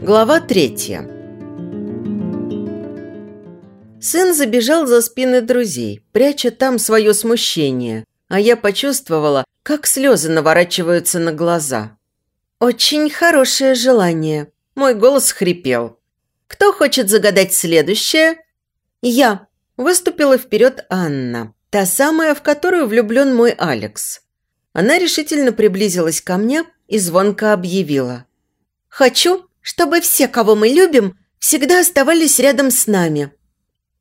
Глава третья Сын забежал за спины друзей, пряча там свое смущение, а я почувствовала, как слезы наворачиваются на глаза. «Очень хорошее желание», – мой голос хрипел. «Кто хочет загадать следующее?» «Я», – выступила вперед Анна, та самая, в которую влюблен мой Алекс. Она решительно приблизилась ко мне и звонко объявила. «Хочу, чтобы все, кого мы любим, всегда оставались рядом с нами.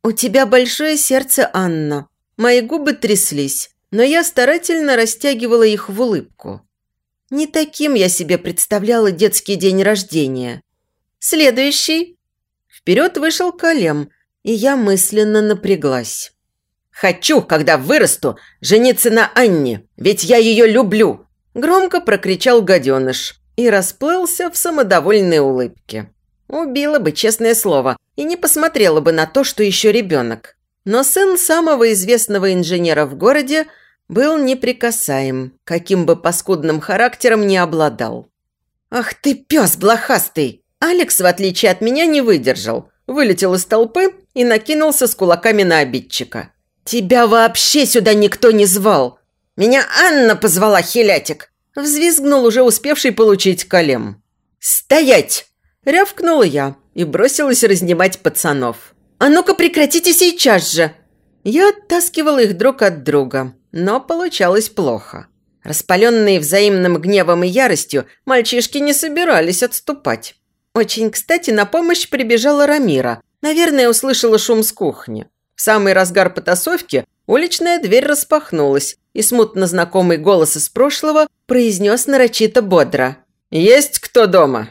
У тебя большое сердце, Анна. Мои губы тряслись, но я старательно растягивала их в улыбку. Не таким я себе представляла детский день рождения. Следующий. Вперед вышел Калем, и я мысленно напряглась. «Хочу, когда вырасту, жениться на Анне, ведь я ее люблю!» Громко прокричал гаденыш и расплылся в самодовольной улыбке. Убила бы, честное слово, и не посмотрела бы на то, что еще ребенок. Но сын самого известного инженера в городе был неприкасаем, каким бы паскудным характером не обладал. «Ах ты, пес блохастый!» Алекс, в отличие от меня, не выдержал. Вылетел из толпы и накинулся с кулаками на обидчика. «Тебя вообще сюда никто не звал!» «Меня Анна позвала, хилятик!» Взвизгнул уже успевший получить колем. «Стоять!» – рявкнула я и бросилась разнимать пацанов. «А ну-ка прекратите сейчас же!» Я оттаскивала их друг от друга, но получалось плохо. Распаленные взаимным гневом и яростью, мальчишки не собирались отступать. Очень кстати на помощь прибежала Рамира. Наверное, услышала шум с кухни. В самый разгар потасовки уличная дверь распахнулась, и смутно знакомый голос из прошлого произнес нарочито бодро. «Есть кто дома?»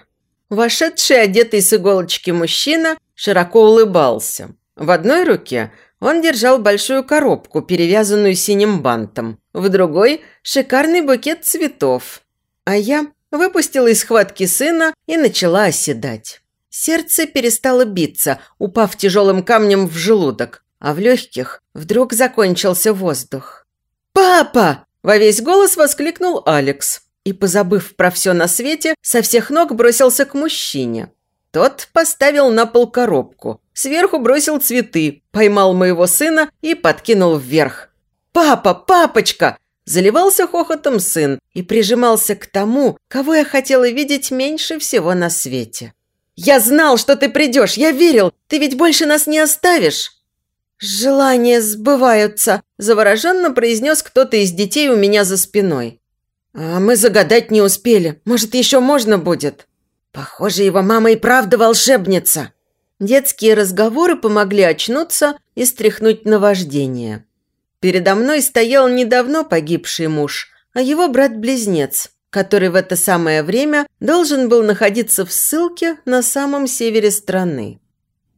Вошедший, одетый с иголочки мужчина, широко улыбался. В одной руке он держал большую коробку, перевязанную синим бантом. В другой – шикарный букет цветов. А я выпустила из схватки сына и начала оседать. Сердце перестало биться, упав тяжелым камнем в желудок, а в легких вдруг закончился воздух. «Папа!» – во весь голос воскликнул Алекс. И, позабыв про все на свете, со всех ног бросился к мужчине. Тот поставил на пол коробку, сверху бросил цветы, поймал моего сына и подкинул вверх. «Папа! Папочка!» Заливался хохотом сын и прижимался к тому, кого я хотела видеть меньше всего на свете. «Я знал, что ты придешь! Я верил! Ты ведь больше нас не оставишь!» «Желания сбываются», – завороженно произнес кто-то из детей у меня за спиной. «А мы загадать не успели. Может, еще можно будет?» «Похоже, его мама и правда волшебница». Детские разговоры помогли очнуться и стряхнуть наваждение. Передо мной стоял недавно погибший муж, а его брат-близнец, который в это самое время должен был находиться в ссылке на самом севере страны.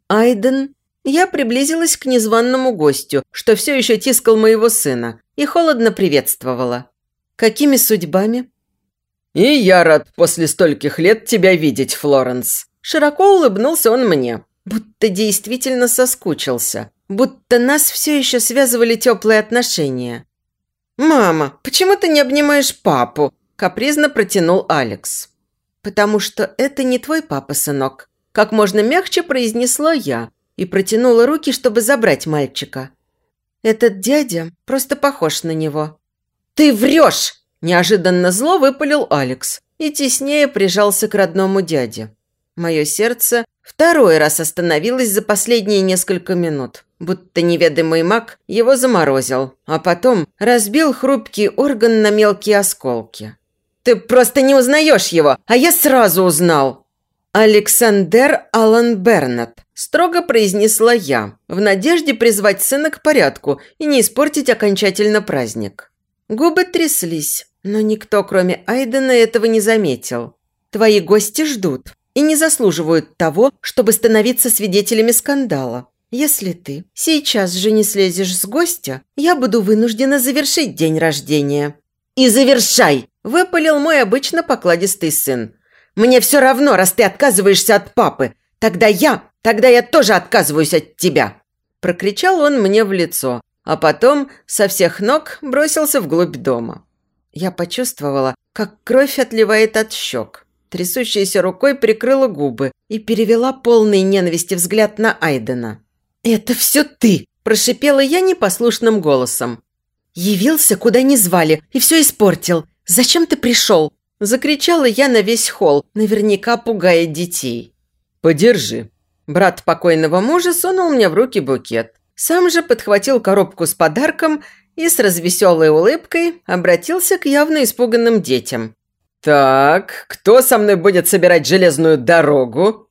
Айден я приблизилась к незваному гостю, что все еще тискал моего сына, и холодно приветствовала. «Какими судьбами?» «И я рад после стольких лет тебя видеть, Флоренс». Широко улыбнулся он мне, будто действительно соскучился, будто нас все еще связывали теплые отношения. «Мама, почему ты не обнимаешь папу?» – капризно протянул Алекс. «Потому что это не твой папа, сынок», – как можно мягче произнесла я, и протянула руки, чтобы забрать мальчика. Этот дядя просто похож на него. «Ты врешь!» – неожиданно зло выпалил Алекс и теснее прижался к родному дяде. Мое сердце второй раз остановилось за последние несколько минут, будто неведомый маг его заморозил, а потом разбил хрупкий орган на мелкие осколки. «Ты просто не узнаешь его, а я сразу узнал!» «Александр Аллан Бернет», – строго произнесла я, в надежде призвать сына к порядку и не испортить окончательно праздник. Губы тряслись, но никто, кроме Айдена, этого не заметил. «Твои гости ждут и не заслуживают того, чтобы становиться свидетелями скандала. Если ты сейчас же не слезешь с гостя, я буду вынуждена завершить день рождения». «И завершай!» – выпалил мой обычно покладистый сын – мне все равно, раз ты отказываешься от папы. Тогда я, тогда я тоже отказываюсь от тебя!» Прокричал он мне в лицо, а потом со всех ног бросился вглубь дома. Я почувствовала, как кровь отливает от щек. Трясущейся рукой прикрыла губы и перевела полный ненависти взгляд на Айдена. «Это все ты!» – прошипела я непослушным голосом. «Явился, куда не звали, и все испортил. Зачем ты пришел?» – закричала я на весь холл, наверняка пугая детей. «Подержи». Брат покойного мужа сунул мне в руки букет. Сам же подхватил коробку с подарком и с развеселой улыбкой обратился к явно испуганным детям. «Так, кто со мной будет собирать железную дорогу?»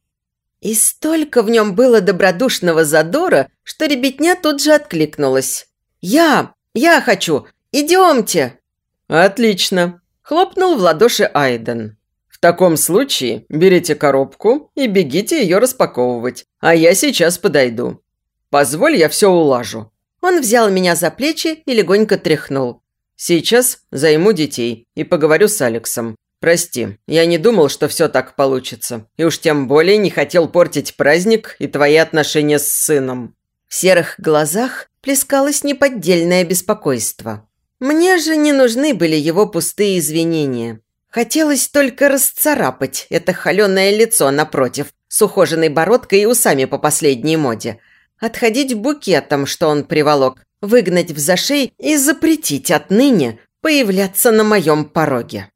И столько в нем было добродушного задора, что ребятня тут же откликнулась. «Я! Я хочу! Идемте!» «Отлично!» – хлопнул в ладоши Айден. «В таком случае берите коробку и бегите ее распаковывать, а я сейчас подойду. Позволь, я все улажу». Он взял меня за плечи и легонько тряхнул. «Сейчас займу детей и поговорю с Алексом. Прости, я не думал, что все так получится. И уж тем более не хотел портить праздник и твои отношения с сыном». В серых глазах плескалось неподдельное беспокойство. Мне же не нужны были его пустые извинения. Хотелось только расцарапать это холеное лицо напротив, с ухоженной бородкой и усами по последней моде. Отходить букетом, что он приволок, выгнать в зашей и запретить отныне появляться на моем пороге.